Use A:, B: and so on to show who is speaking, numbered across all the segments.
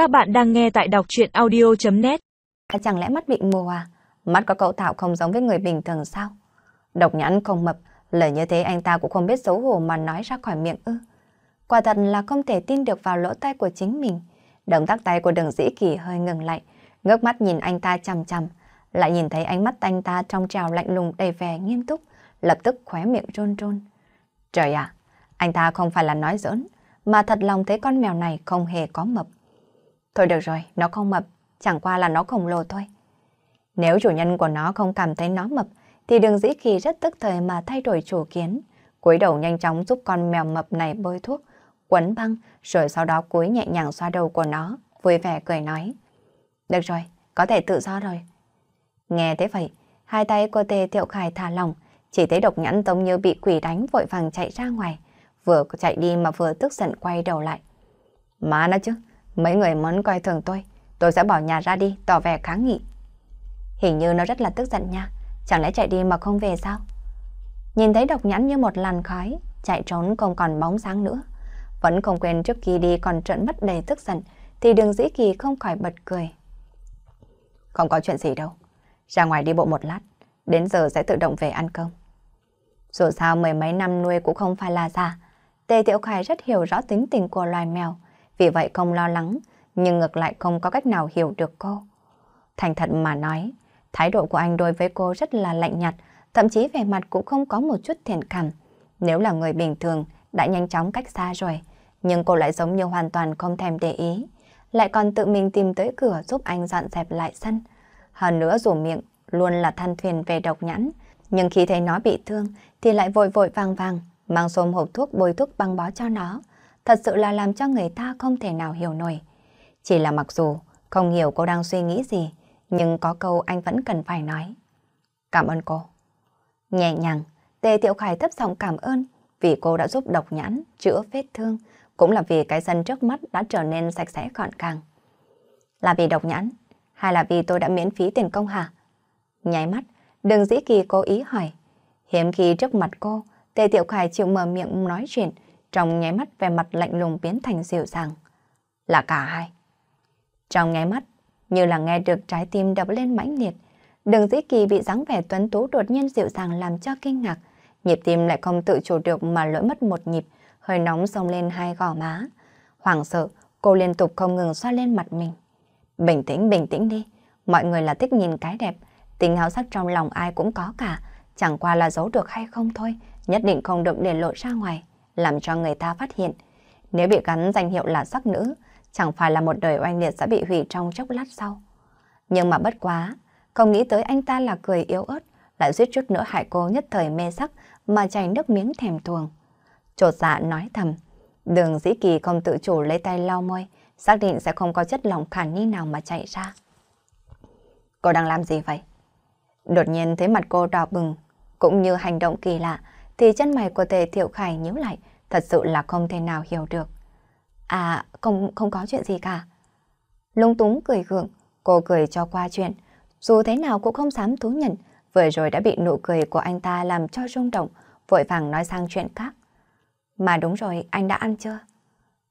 A: Các bạn đang nghe tại đọc chuyện audio.net à,
B: Chẳng lẽ mắt bị mù à? Mắt có cấu tạo không giống với người bình thường sao? Độc nhãn không mập, lời như thế anh ta cũng không biết xấu hổ mà nói ra khỏi miệng ư. Quả thật là không thể tin được vào lỗ tai của chính mình. Động tác tay của đường dĩ kỳ hơi ngừng lại, ngước mắt nhìn anh ta chằm chằm, lại nhìn thấy ánh mắt anh ta trong trào lạnh lùng đầy vẻ nghiêm túc, lập tức khóe miệng rôn rôn. Trời ạ, anh ta không phải là nói giỡn, mà thật lòng thấy con mèo này không hề có mập. Thôi được rồi, nó không mập, chẳng qua là nó khổng lồ thôi. Nếu chủ nhân của nó không cảm thấy nó mập, thì đường dĩ kỳ rất tức thời mà thay đổi chủ kiến. cúi đầu nhanh chóng giúp con mèo mập này bôi thuốc, quấn băng, rồi sau đó cúi nhẹ nhàng xoa đầu của nó, vui vẻ cười nói. Được rồi, có thể tự do rồi. Nghe thế vậy, hai tay của tề thiệu khải thả lỏng, chỉ thấy độc nhãn giống như bị quỷ đánh vội vàng chạy ra ngoài, vừa chạy đi mà vừa tức giận quay đầu lại. Má nó chứ, mấy người muốn coi thường tôi, tôi sẽ bỏ nhà ra đi, tỏ vẻ kháng nghị. Hình như nó rất là tức giận nha, chẳng lẽ chạy đi mà không về sao? Nhìn thấy độc nhãn như một làn khói, chạy trốn không còn bóng sáng nữa. Vẫn không quên trước khi đi còn trợn mắt đầy tức giận, thì đường dĩ kỳ không khỏi bật cười. Không có chuyện gì đâu, ra ngoài đi bộ một lát, đến giờ sẽ tự động về ăn cơm. Dù sao mười mấy năm nuôi cũng không phải là già, Tề Tiểu Khải rất hiểu rõ tính tình của loài mèo, vì vậy không lo lắng, nhưng ngược lại không có cách nào hiểu được cô. Thành thật mà nói, thái độ của anh đối với cô rất là lạnh nhạt, thậm chí vẻ mặt cũng không có một chút thiện cảm. Nếu là người bình thường, đã nhanh chóng cách xa rồi, nhưng cô lại giống như hoàn toàn không thèm để ý, lại còn tự mình tìm tới cửa giúp anh dọn dẹp lại sân. Hơn nữa rủ miệng, luôn là than thuyền về độc nhãn, nhưng khi thấy nó bị thương thì lại vội vội vàng vàng, mang xôm hộp thuốc bôi thuốc băng bó cho nó. Thật sự là làm cho người ta không thể nào hiểu nổi. Chỉ là mặc dù không hiểu cô đang suy nghĩ gì, nhưng có câu anh vẫn cần phải nói. Cảm ơn cô. Nhẹ nhàng, Tề Tiểu Khải thấp giọng cảm ơn vì cô đã giúp độc nhãn chữa vết thương, cũng là vì cái sân trước mắt đã trở nên sạch sẽ gọn gàng. Là vì độc nhãn, hay là vì tôi đã miễn phí tiền công hả? Nháy mắt, đừng dĩ kỳ cố ý hỏi. Hiếm khi trước mặt cô, Tề Tiểu Khải chịu mở miệng nói chuyện, trong nháy mắt về mặt lạnh lùng biến thành dịu dàng. Là cả hai. Trong nháy mắt, như là nghe được trái tim đập lên mãnh liệt, Đường dĩ kỳ bị dáng vẻ tuấn tú đột nhiên dịu dàng làm cho kinh ngạc. Nhịp tim lại không tự chủ được mà lỗi mất một nhịp, hơi nóng xông lên hai gò má. Hoảng sợ, cô liên tục không ngừng xoa lên mặt mình. Bình tĩnh, bình tĩnh đi. Mọi người là thích nhìn cái đẹp. Tình háo sắc trong lòng ai cũng có cả. Chẳng qua là giấu được hay không thôi. Nhất định không được để lộ ra ngoài. Làm cho người ta phát hiện. Nếu bị gắn danh hiệu là sắc nữ, chẳng phải là một đời oanh liệt sẽ bị hủy trong chốc lát sau. Nhưng mà bất quá, không nghĩ tới anh ta là cười yếu ớt, lại suýt chút nữa hại cô nhất thời mê sắc mà chảy nước miếng thèm thuồng. Chột dạ nói thầm, đường dĩ kỳ không tự chủ lấy tay lau môi, xác định sẽ không có chất lỏng khả nghi nào mà chạy ra. Cô đang làm gì vậy? Đột nhiên thấy mặt cô đỏ bừng, cũng như hành động kỳ lạ, thì chân mày của tề thiệu khải nhíu lại, thật sự là không thể nào hiểu được. À, không, không có chuyện gì cả. Lung túng cười gượng, cô cười cho qua chuyện, dù thế nào cũng không dám thú nhận, vừa rồi đã bị nụ cười của anh ta làm cho rung động, vội vàng nói sang chuyện khác. Mà đúng rồi, anh đã ăn chưa?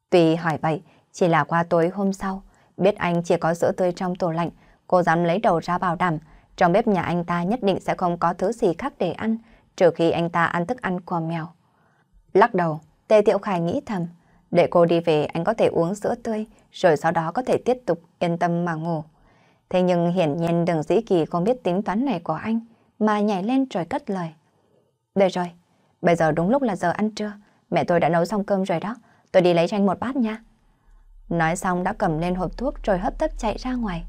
B: tùy hỏi vậy, chỉ là qua tối hôm sau, biết anh chỉ có sữa tươi trong tủ lạnh, cô dám lấy đầu ra bảo đảm, trong bếp nhà anh ta nhất định sẽ không có thứ gì khác để ăn, trừ khi anh ta ăn thức ăn của mèo. Lắc đầu, Tề Tiểu Khải nghĩ thầm, để cô đi về anh có thể uống sữa tươi, rồi sau đó có thể tiếp tục yên tâm mà ngủ. Thế nhưng hiển nhiên đường dĩ kỳ không biết tính toán này của anh, mà nhảy lên rồi cất lời. Được rồi, bây giờ đúng lúc là giờ ăn trưa, mẹ tôi đã nấu xong cơm rồi đó, tôi đi lấy cho anh một bát nha. Nói xong đã cầm lên hộp thuốc rồi hấp tấp chạy ra ngoài.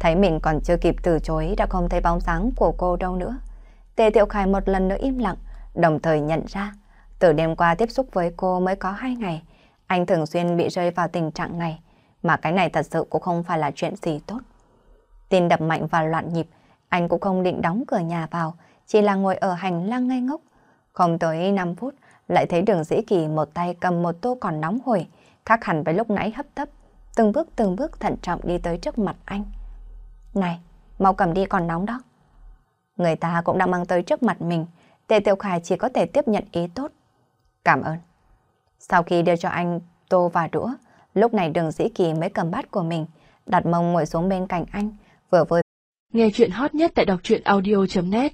B: Thấy mình còn chưa kịp từ chối đã không thấy bóng dáng của cô đâu nữa. Tề Tiểu Khải một lần nữa im lặng, đồng thời nhận ra, từ đêm qua tiếp xúc với cô mới có hai ngày, anh thường xuyên bị rơi vào tình trạng này, mà cái này thật sự cũng không phải là chuyện gì tốt. Tin đập mạnh và loạn nhịp, anh cũng không định đóng cửa nhà vào, chỉ là ngồi ở hành lang ngây ngốc. Không tới 5 phút, lại thấy đường dĩ kỳ một tay cầm một tô còn nóng hổi, khác hẳn với lúc nãy hấp tấp, từng bước từng bước thận trọng đi tới trước mặt anh. Này, mau cầm đi còn nóng đó. Người ta cũng đã mang tới trước mặt mình, Tề Tiểu Khải chỉ có thể tiếp nhận ý tốt. Cảm ơn. Sau khi đưa cho anh tô và đũa, Lúc này đường dĩ kỳ mới cầm bát của mình, đặt mông ngồi xuống bên cạnh anh, vừa vơi.
A: Nghe chuyện hot nhất tại đọc truyện audio.net